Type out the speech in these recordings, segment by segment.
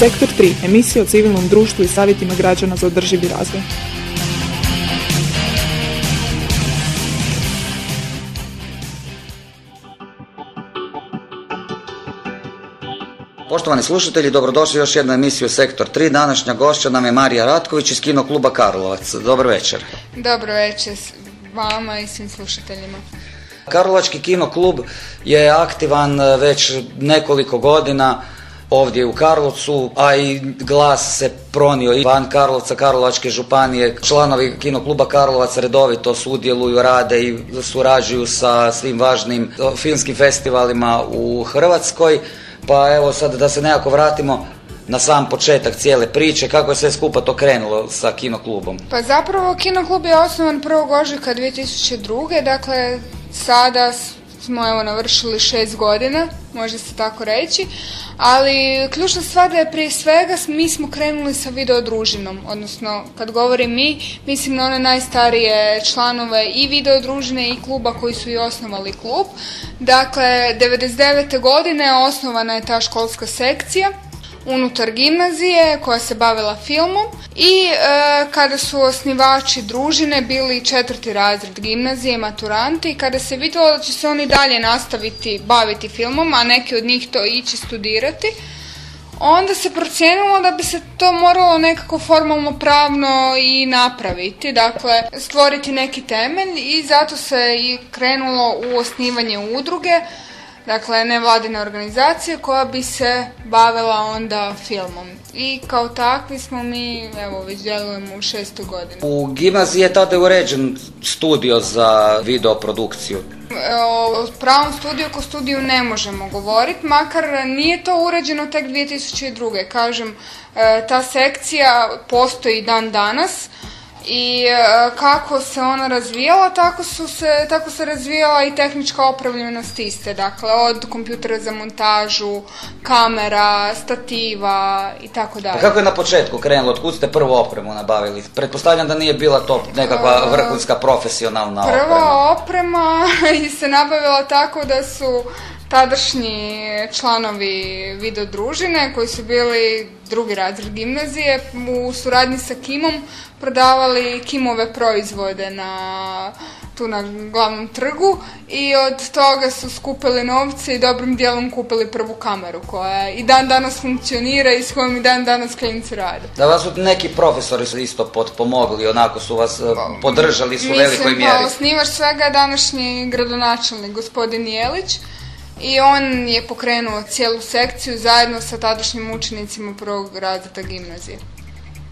Sektor 3, emisija o civilnom društvu i savjetima građana za održivi razvoj. Poštovani slušatelji, dobrodošli u još jednu emisiju Sektor 3. Današnja gošća nam je Marija Ratković iz Kino kluba Karlovac. Dobar večer. Dobro večer vama i svim slušateljima. Karlovački kino klub je aktivan e, već nekoliko godina ovdje u Karlovcu, a i glas se pronio i van Karlovca, Karlovačke županije. Članovi kino kluba Karlovac redovito sudjeluju, rade i surađuju sa svim važnim filmskim festivalima u Hrvatskoj. Pa evo sad da se nekako vratimo na sam početak cijele priče, kako je sve skupa to krenulo sa kinoklubom? Pa zapravo kinoklub je osnovan 1. ožujka 2002. Dakle, sada smo evo navršili šest godina, može se tako reći, ali ključna stvar da je prije svega mi smo krenuli sa videodružinom, odnosno kad govorim mi, mislim na one najstarije članove i videodružine i kluba koji su i osnovali klub. Dakle, 99. godine osnovana je ta školska sekcija unutar gimnazije koja se bavila filmom i e, kada su osnivači družine bili četvrti razred gimnazije, maturanti i kada se vidjelo da će se oni dalje nastaviti baviti filmom, a neki od njih to ići studirati, onda se procijenilo da bi se to moralo nekako formalno pravno i napraviti, dakle stvoriti neki temelj i zato se i krenulo u osnivanje udruge dakle nevladine organizacije koja bi se bavila onda filmom. I kao takvi smo mi, evo, već djelujemo u šestoj godini. U gimnaziji je tada uređen studio za videoprodukciju. O pravom studiju ko studiju ne možemo govoriti, makar nije to uređeno tek 2002. Kažem, e, ta sekcija postoji dan danas, i e, kako se ona razvijala, tako, su se, tako se razvijala i tehnička opremljenost iste. Dakle, od kompjutera za montažu, kamera, stativa i tako dalje. Pa kako je na početku krenulo? Otkud ste prvu opremu nabavili? Pretpostavljam da nije bila to nekakva e, vrhunska profesionalna oprema. Prva oprema se nabavila tako da su tadašnji članovi videodružine koji su bili drugi razred gimnazije u suradnji sa Kimom prodavali Kimove proizvode na tu na glavnom trgu i od toga su skupili novce i dobrim dijelom kupili prvu kameru koja i dan danas funkcionira i s kojom i dan danas klinci rade. Da vas su neki profesori su isto potpomogli, onako su vas eh, podržali su u velikoj mjeri. Mislim, osnivač svega današnji gradonačelnik gospodin Jelić i on je pokrenuo cijelu sekciju zajedno sa tadašnjim učenicima prvog razreda gimnazije.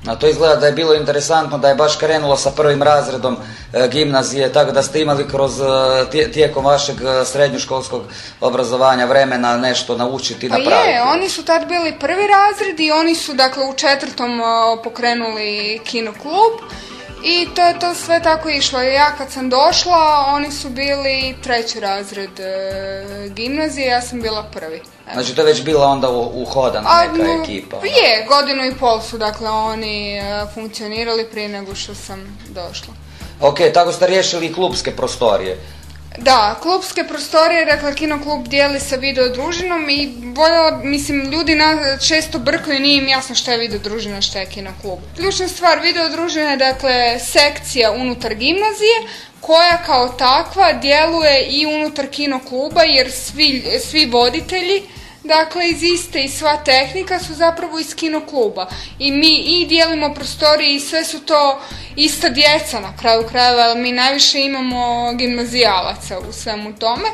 A to izgleda da je bilo interesantno da je baš krenulo sa prvim razredom e, gimnazije, tako da ste imali kroz e, tijekom vašeg e, srednjoškolskog obrazovanja vremena nešto naučiti i napraviti. Pa je, oni su tad bili prvi razred i oni su dakle u četvrtom pokrenuli kino klub i to je to sve tako išlo. Ja kad sam došla, oni su bili treći razred e, gimnazije, ja sam bila prvi. Znači to je već bila onda uhodana neka ekipa? Ono. Je, godinu i pol su dakle oni e, funkcionirali prije nego što sam došla. Ok, tako ste riješili i klubske prostorije. Da, klubske prostorije, dakle Kino klub dijeli sa video družinom i voljela, mislim, ljudi na, često brkaju, nije im jasno šta je video družina, šta je Kino klub. Ključna stvar video družine je, dakle, sekcija unutar gimnazije, koja kao takva djeluje i unutar kino kluba, jer svi, svi voditelji dakle iz iste i sva tehnika su zapravo iz kino kluba i mi i dijelimo prostorije i sve su to ista djeca na kraju krajeva, mi najviše imamo gimnazijalaca u svemu tome,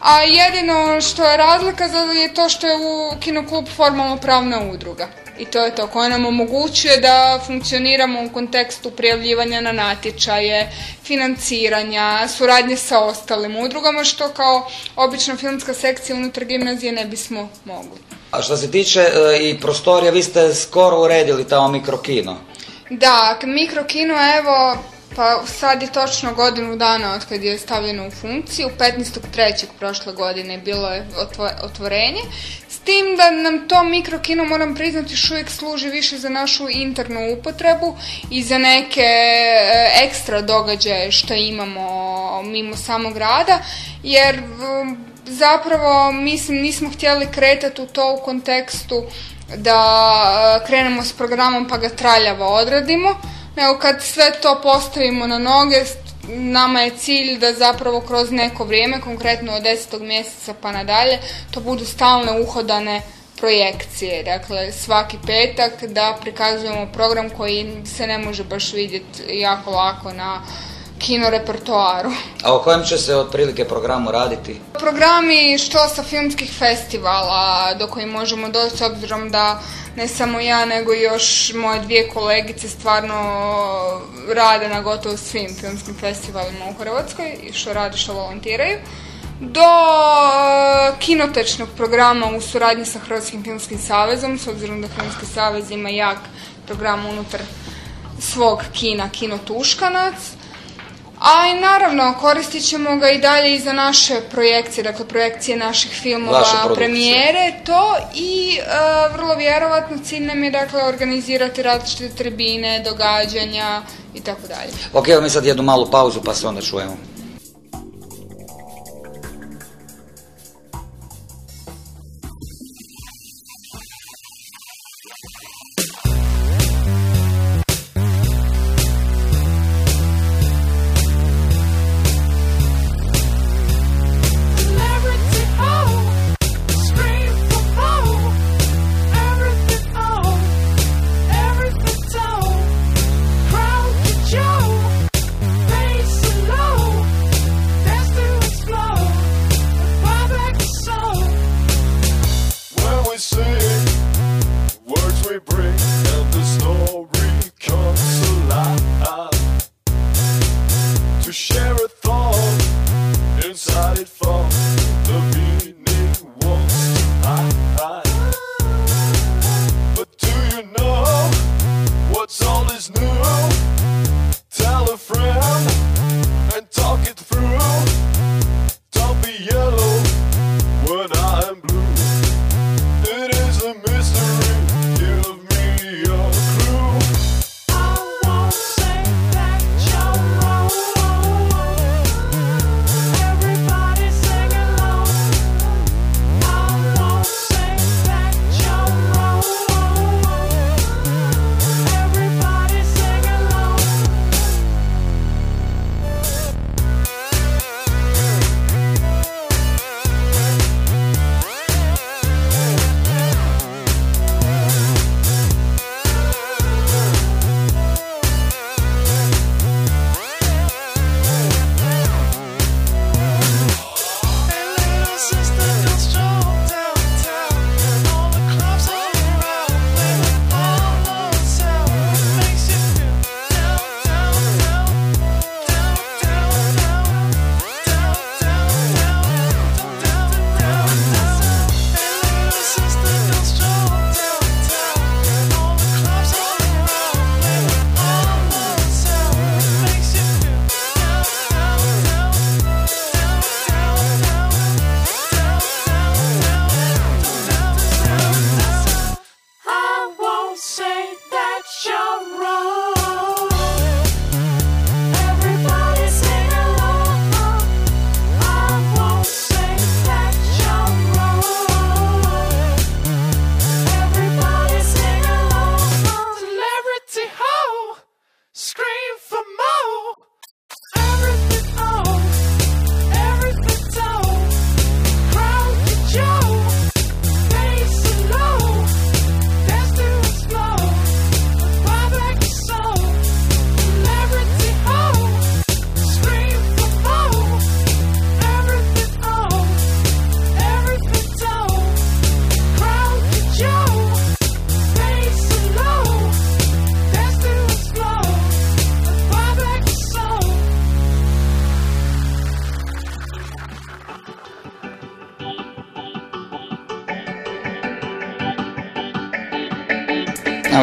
a jedino što je razlika je to što je u kinoklub formalno pravna udruga. I to je to koje nam omogućuje da funkcioniramo u kontekstu prijavljivanja na natječaje, financiranja, suradnje sa ostalim udrugama, što kao obična filmska sekcija unutar gimnazije ne bismo mogli. A što se tiče e, i prostorija, vi ste skoro uredili tamo mikrokino. Da, mikrokino, evo, pa sad je točno godinu dana od kad je stavljeno u funkciju. 15.3. prošle godine bilo je otvorenje. Tim da nam to mikrokino, moram priznati, još uvijek služi više za našu internu upotrebu i za neke e, ekstra događaje što imamo mimo samog rada, jer zapravo mislim nismo htjeli kretati u to u kontekstu da krenemo s programom pa ga traljavo odradimo, nego kad sve to postavimo na noge, nama je cilj da zapravo kroz neko vrijeme, konkretno od 10. mjeseca pa nadalje, to budu stalne uhodane projekcije. Dakle, svaki petak da prikazujemo program koji se ne može baš vidjeti jako lako na kino repertoaru. A o kojem će se otprilike programu raditi? Programi što sa filmskih festivala do kojih možemo doći s obzirom da ne samo ja nego i još moje dvije kolegice stvarno rade na gotovo svim filmskim festivalima u Hrvatskoj i što rade što volontiraju do e, kinotečnog programa u suradnji sa Hrvatskim filmskim savezom, s obzirom da Filmski savez ima jak program unutar svog kina, Kino Tuškanac. A i naravno koristit ćemo ga i dalje i za naše projekcije, dakle projekcije naših filmova, premijere, to i e, vrlo vjerovatno cilj nam je dakle organizirati različite tribine, događanja i tako dalje. Ok, evo mi sad jednu malu pauzu pa se onda čujemo.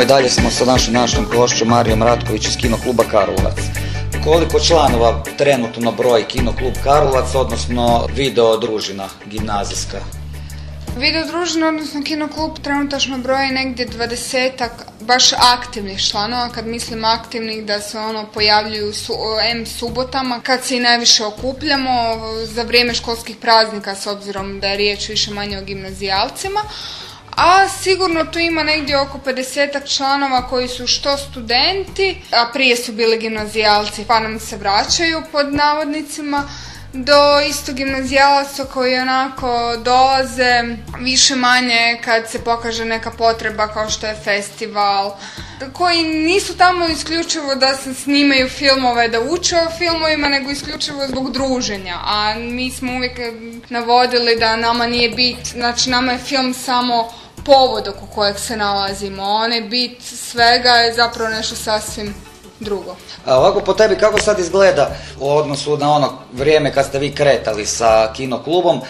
I dalje smo sa našim našom gošćom Marijom Ratković iz Kino kluba Karlovac. Koliko članova trenutno broji Kino klub Karlovac, odnosno video družina gimnazijska? Video družina, odnosno Kino klub trenutačno broji negdje dvadesetak baš aktivnih članova, kad mislim aktivnih da se ono pojavljuju su, M subotama, kad se i najviše okupljamo za vrijeme školskih praznika s obzirom da je riječ više manje o gimnazijalcima a sigurno tu ima negdje oko 50 članova koji su što studenti, a prije su bili gimnazijalci pa nam se vraćaju pod navodnicima, do isto gimnazijalaca koji onako dolaze više manje kad se pokaže neka potreba kao što je festival, koji nisu tamo isključivo da se snimaju filmove, da uče o filmovima, nego isključivo zbog druženja. A mi smo uvijek navodili da nama nije bit, znači nama je film samo povod oko kojeg se nalazimo. Onaj bit svega je zapravo nešto sasvim drugo. A ovako po tebi kako sad izgleda u odnosu na ono vrijeme kad ste vi kretali sa kinoklubom,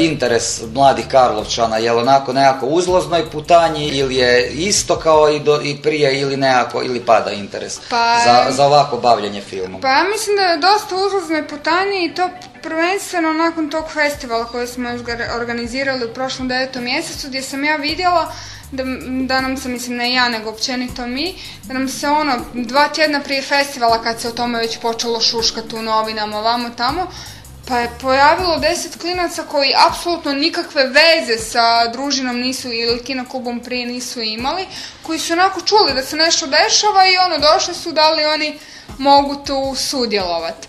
interes mladih Karlovčana, je li onako nekako uzlaznoj putanji ili je isto kao i, do, i prije ili nekako ili pada interes Pa- za, za ovako bavljanje filmom? Pa ja mislim da je dosta uzlaznoj putanji i to prvenstveno nakon tog festivala koji smo organizirali u prošlom devetom mjesecu gdje sam ja vidjela da, da nam se, mislim ne ja nego općenito mi, da nam se ono dva tjedna prije festivala kad se o tome već počelo šuškati u novinama, vamo tamo, pa je pojavilo deset klinaca koji apsolutno nikakve veze sa družinom nisu ili kinoklubom prije nisu imali, koji su onako čuli da se nešto dešava i ono došli su da li oni mogu tu sudjelovati.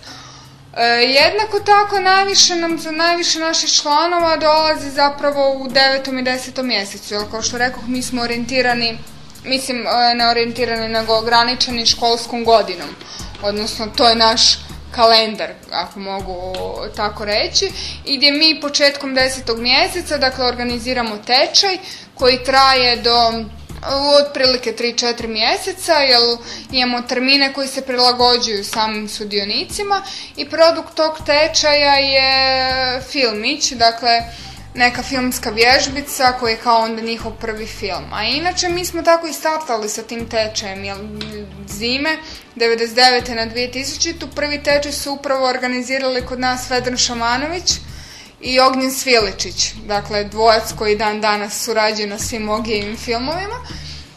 E, jednako tako najviše nam za najviše naših članova dolazi zapravo u devetom i desetom mjesecu, jer kao što rekoh mi smo orijentirani, mislim e, ne orijentirani nego ograničeni školskom godinom, odnosno to je naš kalendar, ako mogu tako reći, i gdje mi početkom desetog mjeseca, dakle, organiziramo tečaj koji traje do otprilike 3-4 mjeseca, jer imamo termine koji se prilagođuju samim sudionicima i produkt tog tečaja je filmić, dakle, neka filmska vježbica koji je kao onda njihov prvi film. A inače mi smo tako i startali sa tim tečajem, jer zime 99. na 2000. prvi tečaj su upravo organizirali kod nas Vedran Šamanović i Ognjen Sviličić, dakle dvojac koji dan danas surađuju na svim Ogijevim filmovima.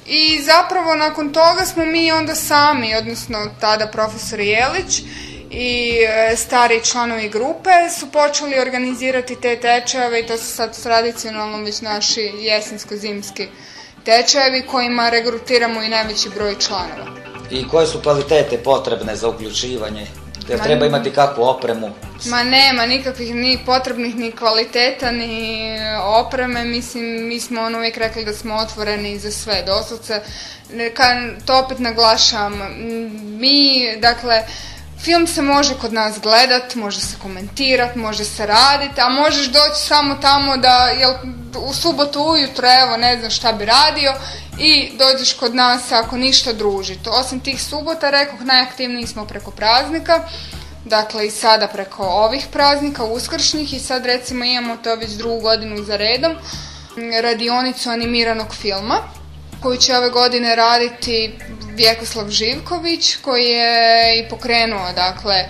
I zapravo nakon toga smo mi onda sami, odnosno tada profesor Jelić i e, stari članovi grupe su počeli organizirati te tečajeve i to su sad tradicionalno već naši jesensko-zimski tečajevi kojima regrutiramo i najveći broj članova. I koje su kvalitete potrebne za uključivanje? Ma- treba imati kakvu opremu? Ma nema nikakvih ni potrebnih ni kvaliteta ni opreme, mislim mi smo ono uvijek rekli da smo otvoreni za sve doslovce. To opet naglašavam, m, mi dakle film se može kod nas gledat, može se komentirat, može se raditi, a možeš doći samo tamo da jel, u subotu ujutro evo ne znam šta bi radio i dođeš kod nas ako ništa družiti. Osim tih subota, rekoh, najaktivniji smo preko praznika. Dakle, i sada preko ovih praznika, uskršnjih, i sad recimo imamo to već drugu godinu za redom, radionicu animiranog filma, koju će ove godine raditi Vjekoslav Živković, koji je i pokrenuo, dakle,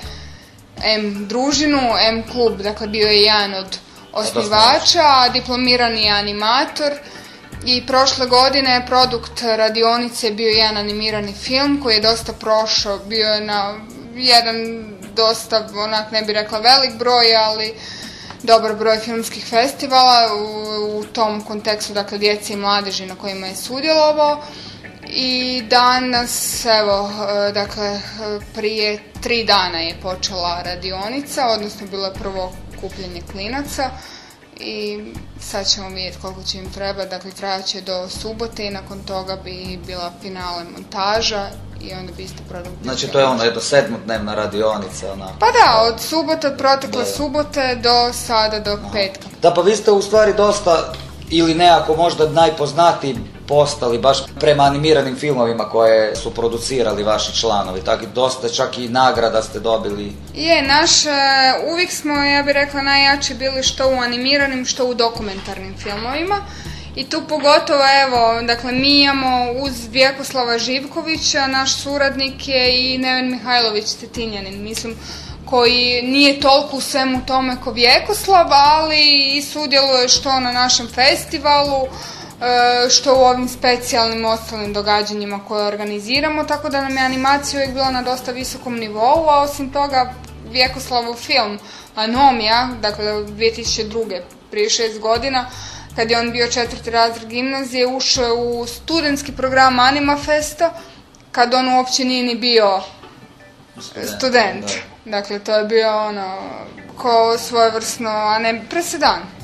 M družinu, M klub, dakle bio je jedan od osnivača, diplomirani je animator i prošle godine je produkt radionice bio jedan animirani film koji je dosta prošao, bio je na jedan dosta, onak ne bi rekla velik broj, ali dobar broj filmskih festivala u, u tom kontekstu, dakle djece i mladeži na kojima je sudjelovao. I danas, evo, e, dakle, prije tri dana je počela radionica, odnosno bilo je prvo kupljenje klinaca i sad ćemo vidjeti koliko će im treba, dakle trajat će do subote i nakon toga bi bila finale montaža i onda bi isto bio Znači to je ono jedno sedmodnevna radionica, onako. Pa da, od subote, od protekle Da. subote do sada, do petka. Da, pa vi ste u stvari dosta, ili nekako možda najpoznatiji postali baš prema animiranim filmovima koje su producirali vaši članovi. Tako dosta čak i nagrada ste dobili. Je, naš, e, uvijek smo, ja bih rekla, najjači bili što u animiranim, što u dokumentarnim filmovima. I tu pogotovo, evo, dakle, mi imamo uz Vjekoslava Živkovića, naš suradnik je i Neven Mihajlović Cetinjanin, mislim, koji nije toliko u svemu tome ko Vjekoslav, ali i sudjeluje što na našem festivalu, što u ovim specijalnim ostalim događanjima koje organiziramo, tako da nam je animacija uvijek bila na dosta visokom nivou, a osim toga Vjekoslavov film Anomija, dakle 2002. prije šest godina, kad je on bio četvrti razred gimnazije, ušao u studentski program Anima Festa, kad on uopće nije ni bio student. Dakle, to je bio ono, ko svojevrsno, a ne presedan.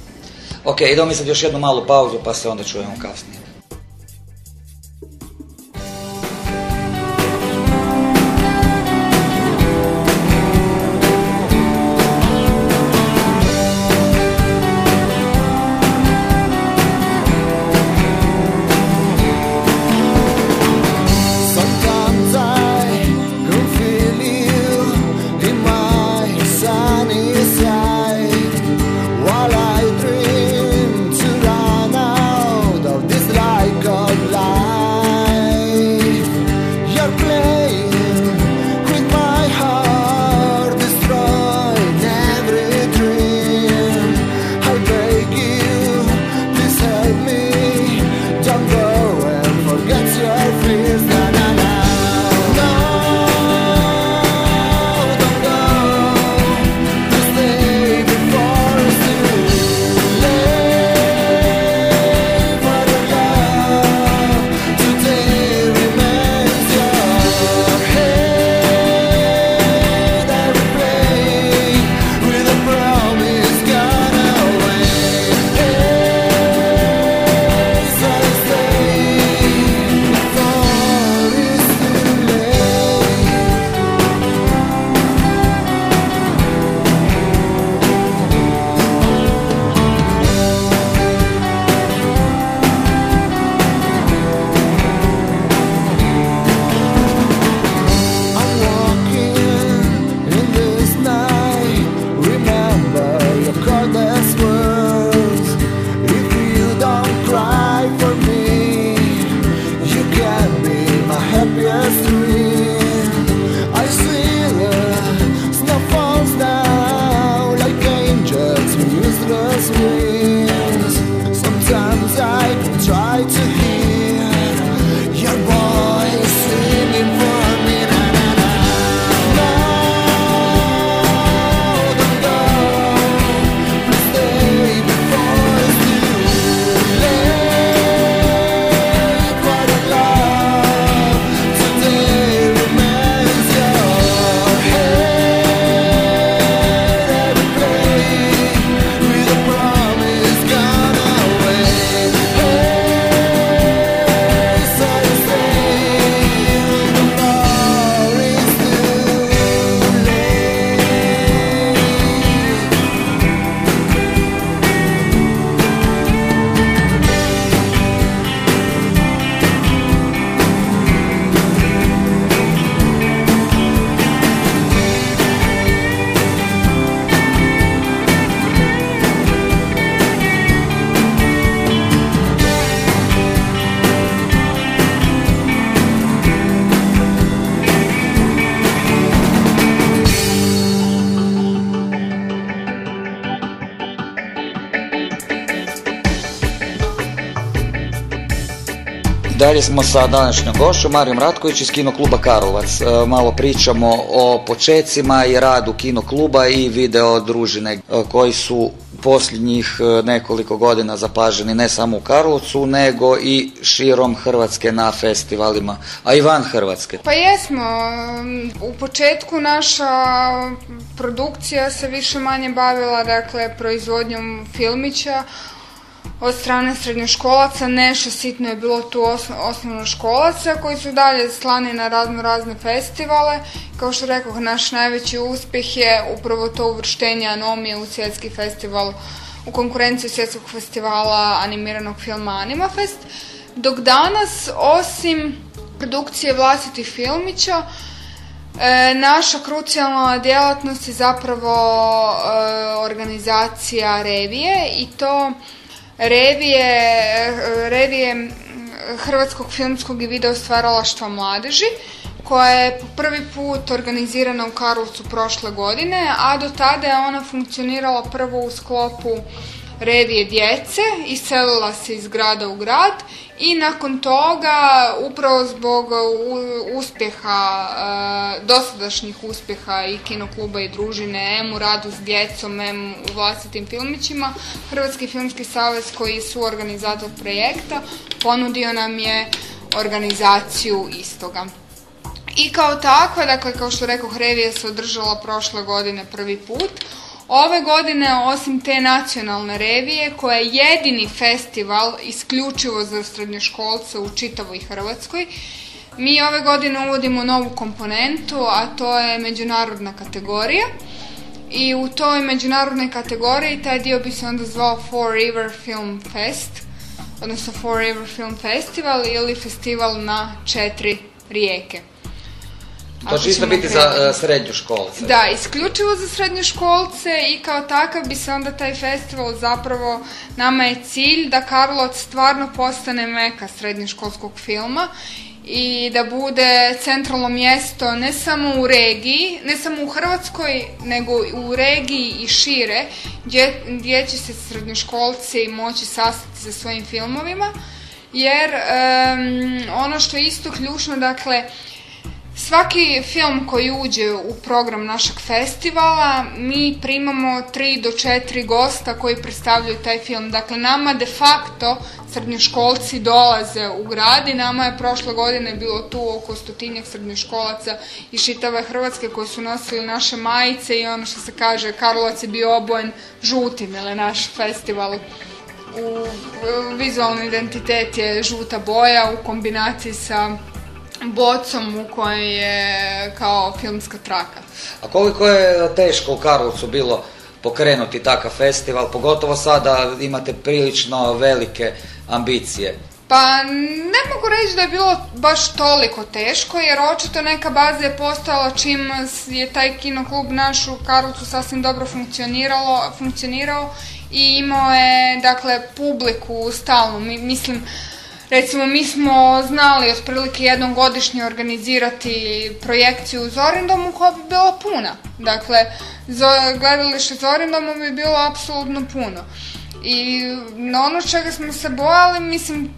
Ok, idemo mi sad još jednu malu pauzu pa se onda čujemo kasnije. Dalje smo sa današnjom gošćom, Marijom Ratković iz Kino kluba Karlovac. E, malo pričamo o počecima i radu Kino kluba i video družine e, koji su posljednjih e, nekoliko godina zapaženi ne samo u Karlovcu, nego i širom Hrvatske na festivalima, a i van Hrvatske. Pa jesmo. U početku naša produkcija se više manje bavila dakle, proizvodnjom filmića, od strane srednjoškolaca, nešto sitno je bilo tu osnovnoškolaca koji su dalje slani na razno razne festivale. Kao što rekao, naš najveći uspjeh je upravo to uvrštenje Anomije u svjetski festival, u konkurenciju svjetskog festivala animiranog filma Animafest. Dok danas, osim produkcije vlastitih filmića, e, naša krucijalna djelatnost je zapravo e, organizacija revije i to revije, revije Hrvatskog filmskog i video stvaralaštva mladeži koja je prvi put organizirana u Karlovcu prošle godine, a do tada je ona funkcionirala prvo u sklopu revije djece, iselila se iz grada u grad i nakon toga, upravo zbog uspjeha, e, dosadašnjih uspjeha i kinokluba i družine, M u radu s djecom, M u vlastitim filmićima, Hrvatski filmski savez koji su organizator projekta ponudio nam je organizaciju istoga. I kao takva, dakle kao što rekao, Revija se održala prošle godine prvi put. Ove godine, osim te nacionalne revije, koja je jedini festival isključivo za srednjoškolce u čitavoj Hrvatskoj, mi ove godine uvodimo novu komponentu, a to je međunarodna kategorija. I u toj međunarodnoj kategoriji taj dio bi se onda zvao Four River Film Fest, odnosno Four River Film Festival ili festival na četiri rijeke. To će isto biti za uh, srednju školce. Da, isključivo za srednje školce i kao takav bi se onda taj festival zapravo, nama je cilj da Karlovac stvarno postane meka srednjoškolskog filma i da bude centralno mjesto ne samo u regiji, ne samo u Hrvatskoj, nego u regiji i šire, gdje, gdje će se srednjoškolci moći sastati sa svojim filmovima. Jer ono što je isto ključno, dakle, Svaki film koji uđe u program našeg festivala, mi primamo tri do četiri gosta koji predstavljaju taj film. Dakle, nama de facto srednjoškolci dolaze u grad i nama je prošle godine bilo tu oko stotinjak srednjoškolaca iz šitave Hrvatske koji su nosili naše majice i ono što se kaže Karlovac je bio obojen žutim, ili naš festival u vizualni identitet je žuta boja u kombinaciji sa bocom u kojoj je kao filmska traka. A koliko je teško u Karlovcu bilo pokrenuti takav festival, pogotovo sada imate prilično velike ambicije? Pa ne mogu reći da je bilo baš toliko teško, jer očito neka baza je postojala čim je taj kinoklub naš u Karlovcu sasvim dobro funkcioniralo, funkcionirao i imao je dakle publiku stalno. mislim, Recimo, mi smo znali otprilike jednom godišnje organizirati projekciju u Zorindomu koja bi bila puna. Dakle, gledalište Zorindomu bi bilo apsolutno puno. I na ono čega smo se bojali, mislim,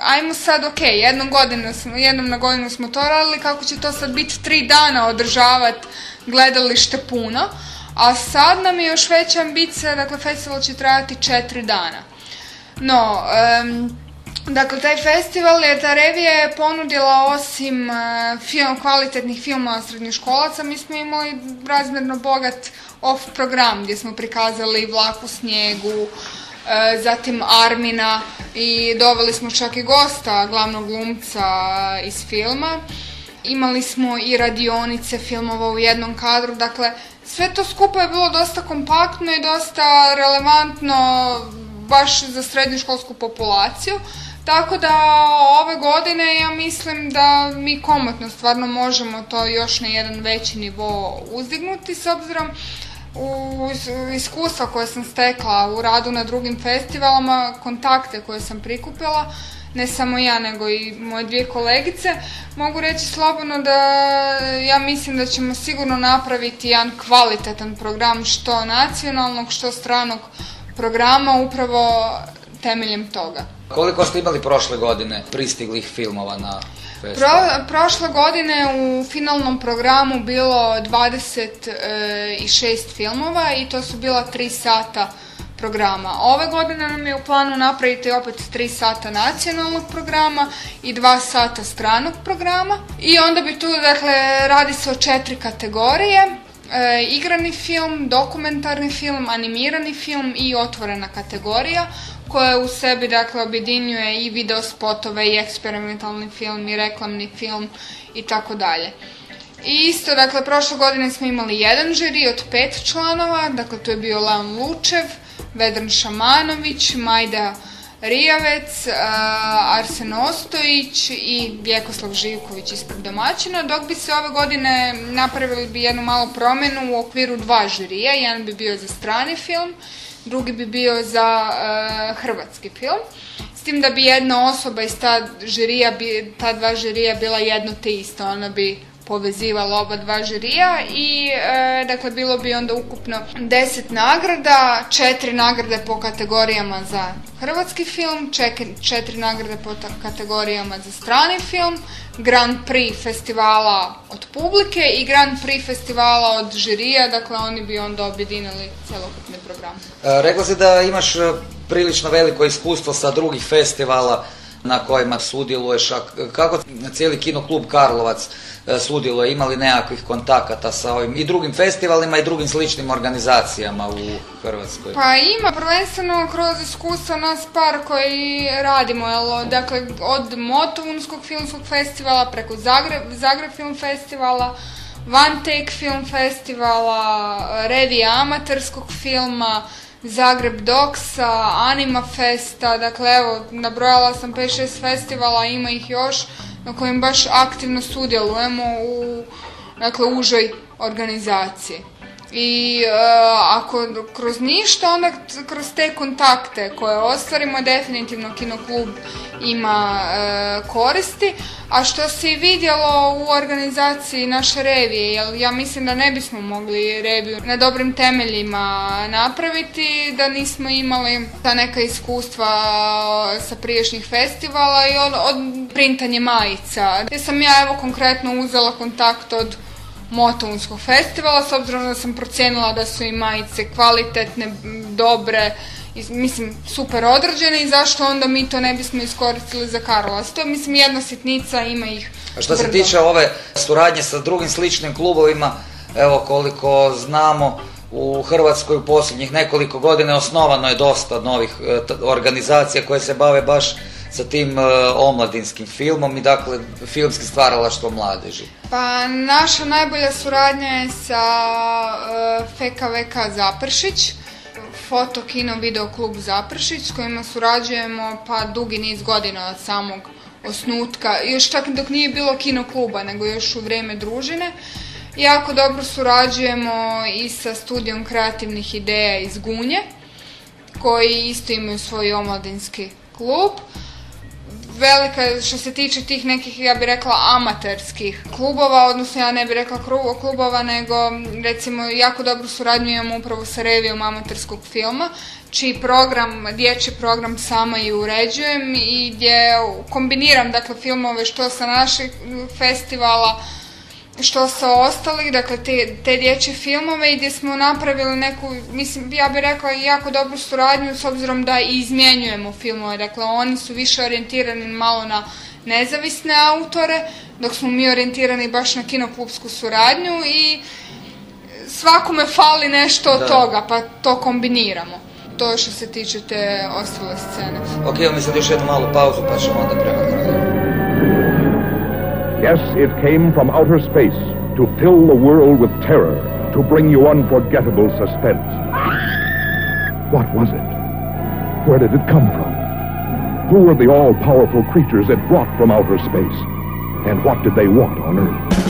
ajmo sad, ok, jednom, godinu jednom na godinu smo to radili, kako će to sad biti tri dana održavati gledalište puno, a sad nam je još veća ambicija, dakle, festival će trajati četiri dana. No, Dakle, taj festival je, ta revija je ponudila osim e, film, kvalitetnih filmova srednjoškolaca, mi smo imali razmjerno bogat off program gdje smo prikazali Vlak u snijegu, e, zatim Armina i doveli smo čak i gosta, glavnog glumca iz filma. Imali smo i radionice filmova u jednom kadru, dakle sve to skupo je bilo dosta kompaktno i dosta relevantno baš za srednjoškolsku populaciju. Tako da ove godine ja mislim da mi komotno stvarno možemo to još na jedan veći nivo uzdignuti s obzirom u iskustva koje sam stekla u radu na drugim festivalama, kontakte koje sam prikupila, ne samo ja nego i moje dvije kolegice, mogu reći slobodno da ja mislim da ćemo sigurno napraviti jedan kvalitetan program što nacionalnog, što stranog programa upravo temeljem toga. Koliko ste imali prošle godine pristiglih filmova na Pro, prošle godine u finalnom programu bilo 26 filmova i to su bila 3 sata programa. Ove godine nam je u planu napraviti opet 3 sata nacionalnog programa i 2 sata stranog programa. I onda bi tu, dakle, radi se o četiri kategorije. E, igrani film, dokumentarni film, animirani film i otvorena kategorija koja u sebi dakle objedinjuje i video spotove i eksperimentalni film i reklamni film i tako dalje. I isto, dakle, prošle godine smo imali jedan žiri od pet članova, dakle, to je bio Leon Lučev, Vedran Šamanović, Majda Rijavec, Arsen Ostojić i Vjekoslav Živković ispred domaćina, dok bi se ove godine napravili bi jednu malu promjenu u okviru dva žirija, jedan bi bio za strani film, drugi bi bio za e, hrvatski film. S tim da bi jedna osoba iz ta žirija, ta dva žirija bila jedno te isto, ona bi povezivalo oba dva žirija i e, dakle bilo bi onda ukupno deset nagrada, četiri nagrade po kategorijama za hrvatski film, četiri nagrade po kategorijama za strani film, Grand Prix festivala od publike i Grand Prix festivala od žirija, dakle oni bi onda objedinili celokupni program. E, rekla si da imaš e, prilično veliko iskustvo sa drugih festivala na kojima sudjeluješ, kako cijeli kinoklub Karlovac e, sudjeluje, imali nekakvih kontakata sa ovim i drugim festivalima i drugim sličnim organizacijama u Hrvatskoj? Pa ima, prvenstveno kroz iskustva nas par koji radimo, jel, dakle od Motovunskog filmskog festivala preko Zagreb, Zagreb film festivala, One Take film festivala, revija amaterskog filma, Zagreb Doksa, Anima Festa, dakle evo, nabrojala sam 5-6 festivala, ima ih još na kojim baš aktivno sudjelujemo u dakle, užoj organizaciji. I e, ako kroz ništa, onda kroz te kontakte koje ostvarimo, definitivno Kinoklub ima e, koristi. A što se vidjelo u organizaciji naše revije, jer ja mislim da ne bismo mogli reviju na dobrim temeljima napraviti, da nismo imali ta neka iskustva sa priješnjih festivala i od, od printanje majica. Gdje sam ja evo konkretno uzela kontakt od Motovunskog festivala, s obzirom da sam procijenila da su i majice kvalitetne, dobre, mislim super odrađene i zašto onda mi to ne bismo iskoristili za Karlovac. To je mislim jedna sitnica, ima ih A što se tiče ove suradnje sa drugim sličnim klubovima, evo koliko znamo, u Hrvatskoj u posljednjih nekoliko godina osnovano je dosta novih e, organizacija koje se bave baš sa tim e, omladinskim filmom i dakle filmskim stvaralaštvom mladeži. Pa naša najbolja suradnja je sa uh, e, FKVK Zapršić, foto, kino, video klub Zapršić s kojima surađujemo pa dugi niz godina od samog osnutka, još čak dok nije bilo kino kluba, nego još u vrijeme družine. Jako dobro surađujemo i sa studijom kreativnih ideja iz Gunje, koji isto imaju svoj omladinski klub velika što se tiče tih nekih, ja bih rekla, amaterskih klubova, odnosno ja ne bih rekla klubova, nego recimo jako dobru suradnju imamo upravo sa revijom amaterskog filma, čiji program, dječji program sama i uređujem i gdje kombiniram dakle filmove što sa naših festivala, što sa ostalih, dakle te, te dječje filmove i gdje smo napravili neku, mislim, ja bih rekla jako dobru suradnju s obzirom da i izmjenjujemo filmove, dakle oni su više orijentirani malo na nezavisne autore, dok smo mi orijentirani baš na kinoklubsku suradnju i svakome fali nešto od toga, pa to kombiniramo. To je što se tiče te ostale scene. Ok, mi sad još jednu malu pauzu pa ćemo onda prema kraju. Yes, it came from outer space to fill the world with terror, to bring you unforgettable suspense. What was it? Where did it come from? Who were the all-powerful creatures it brought from outer space? And what did they want on Earth?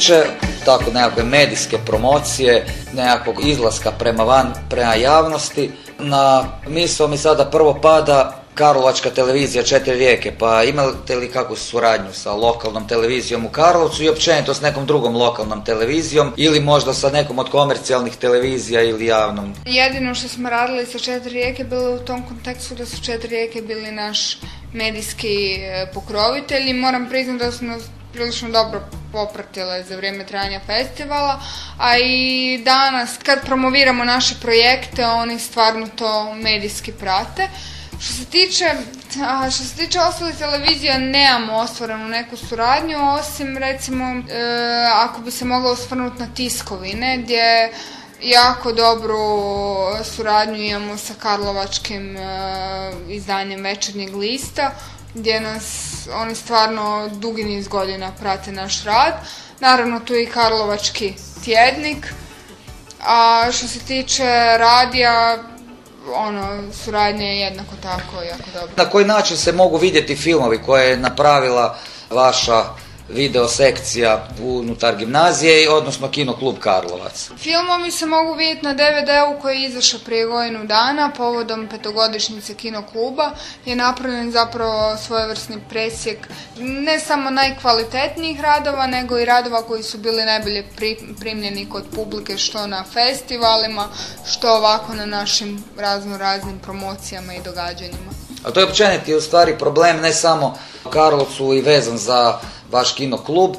Tiče tako nekakve medijske promocije, nekakvog izlaska prema van, prema javnosti, na misao mi sada prvo pada Karlovačka televizija Četiri rijeke, pa imate li kakvu suradnju sa lokalnom televizijom u Karlovcu i općenito s nekom drugom lokalnom televizijom ili možda sa nekom od komercijalnih televizija ili javnom? Jedino što smo radili sa Četiri rijeke bilo u tom kontekstu da su Četiri rijeke bili naš medijski e, pokrovitelj i moram priznati da nas prilično dobro popratile za vrijeme trajanja festivala, a i danas kad promoviramo naše projekte oni stvarno to medijski prate. Što se tiče, a, što se tiče ostalih televizija nemamo ostvarenu neku suradnju osim recimo e, ako bi se moglo osvrnuti na tiskovine gdje jako dobru suradnju imamo sa Karlovačkim e, izdanjem Večernjeg lista gdje nas oni stvarno dugi niz godina prate naš rad. Naravno tu je i Karlovački tjednik. A što se tiče radija, ono, suradnja je jednako tako jako dobro. Na koji način se mogu vidjeti filmovi koje je napravila vaša video sekcija unutar gimnazije, odnosno Kino klub Karlovac. Filmovi se mogu vidjeti na DVD-u koji je izašao prije godinu dana povodom petogodišnjice Kino kluba. Je napravljen zapravo svojevrsni presjek ne samo najkvalitetnijih radova, nego i radova koji su bili najbolje primljeni kod publike što na festivalima, što ovako na našim razno raznim promocijama i događanjima. A to je općeniti u stvari problem ne samo Karlovcu i vezan za vaš kino klub,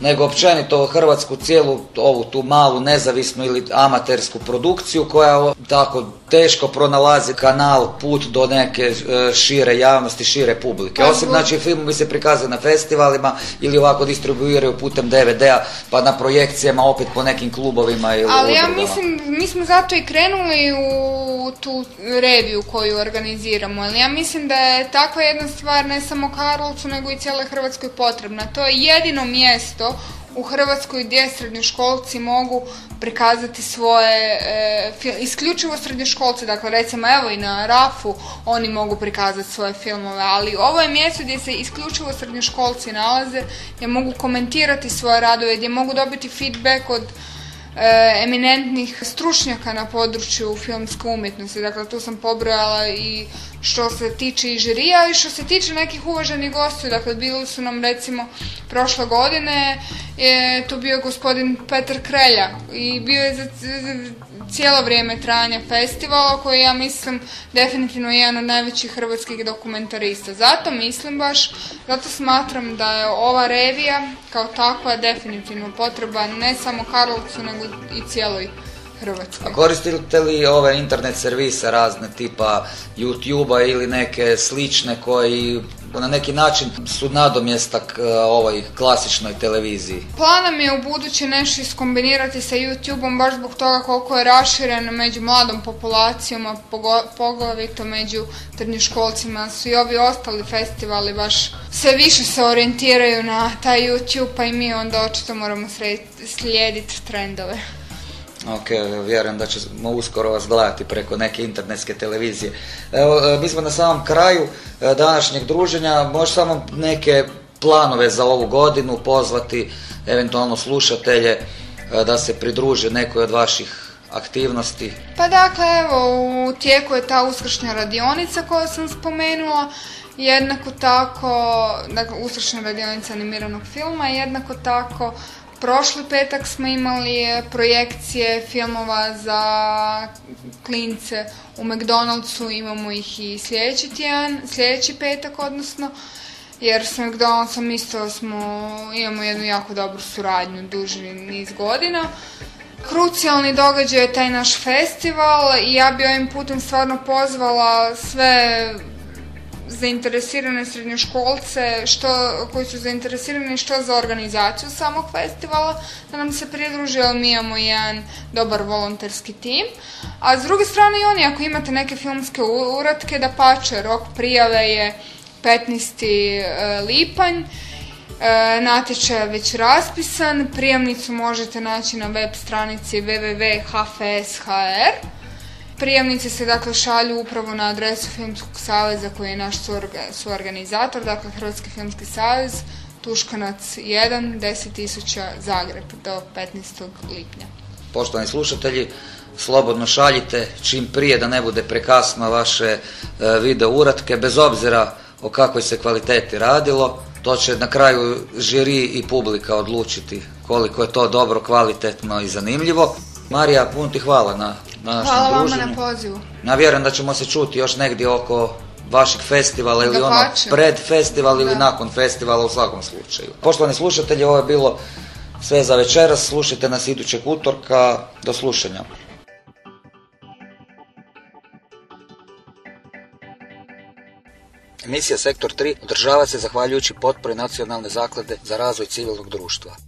nego općenito Hrvatsku cijelu ovu tu malu nezavisnu ili amatersku produkciju koja tako teško pronalazi kanal, put do neke e, šire javnosti, šire publike. Osim znači filmovi se prikazuju na festivalima ili ovako distribuiraju putem DVD-a pa na projekcijama opet po nekim klubovima ili Ali ja mislim, mi smo zato i krenuli u tu reviju koju organiziramo. Ali ja mislim da je takva jedna stvar ne samo Karlovcu nego i cijeloj Hrvatskoj potrebna. To je jedino mjesto u Hrvatskoj gdje srednjoškolci mogu prikazati svoje, e, isključivo srednjoškolci, dakle recimo evo i na Rafu oni mogu prikazati svoje filmove, ali ovo je mjesto gdje se isključivo srednjoškolci nalaze, gdje mogu komentirati svoje radove, gdje mogu dobiti feedback od e, eminentnih stručnjaka na području filmske umjetnosti. Dakle, tu sam pobrojala i što se tiče i žirija i što se tiče nekih uvaženih gostiju. Dakle, bili su nam recimo prošle godine je tu bio gospodin Petar Krelja i bio je za cijelo vrijeme trajanja festivala koji ja mislim definitivno jedan od najvećih hrvatskih dokumentarista. Zato mislim baš, zato smatram da je ova revija kao takva definitivno potreba ne samo Karlovcu nego i cijeloj Hrvatskoj. A koristite li ove internet servise razne tipa YouTube-a ili neke slične koji na neki način su nadomjestak e, ovoj klasičnoj televiziji. Plan je u buduće nešto iskombinirati sa YouTube-om baš zbog toga koliko je raširen među mladom populacijom, a poglavito među trnjoškolcima su i ovi ostali festivali baš sve više se orijentiraju na taj YouTube pa i mi onda očito moramo slijediti trendove. Ok, vjerujem da ćemo uskoro vas gledati preko neke internetske televizije. Evo, e, mi smo na samom kraju e, današnjeg druženja, možeš samo neke planove za ovu godinu pozvati eventualno slušatelje e, da se pridruže nekoj od vaših aktivnosti? Pa dakle, evo, u tijeku je ta uskršnja radionica koju sam spomenula, jednako tako, dakle, uskršnja radionica animiranog filma, jednako tako Prošli petak smo imali projekcije filmova za klince u McDonald'su, imamo ih i sljedeći tjedan, sljedeći petak odnosno, jer s McDonald'som isto smo, imamo jednu jako dobru suradnju duži niz godina. Krucijalni događaj je taj naš festival i ja bi ovim putem stvarno pozvala sve zainteresirane srednjoškolce što, koji su zainteresirani što za organizaciju samog festivala da nam se pridruže jer mi imamo jedan dobar volonterski tim. A s druge strane i oni ako imate neke filmske uratke da pače, rok prijave je 15. E, lipanj. E, natječaj je već raspisan, prijavnicu možete naći na web stranici www.hfs.hr. Prijavnice se dakle šalju upravo na adresu Filmskog saveza koji je naš suorganizator, dakle Hrvatski filmski savez, Tuškanac 1, 10.000 Zagreb do 15. lipnja. Poštovani slušatelji, slobodno šaljite čim prije da ne bude prekasno vaše e, video uratke, bez obzira o kakvoj se kvaliteti radilo. To će na kraju žiri i publika odlučiti koliko je to dobro, kvalitetno i zanimljivo. Marija, puno ti hvala na Hvala vama na pozivu. Ja vjerujem da ćemo se čuti još negdje oko vašeg festivala ili ono pred festival ili nakon festivala u svakom slučaju. Poštovani slušatelji, ovo je bilo sve za večeras. Slušajte nas idućeg utorka. Do slušanja. Emisija Sektor 3 održava se zahvaljujući potpori Nacionalne zaklade za razvoj civilnog društva.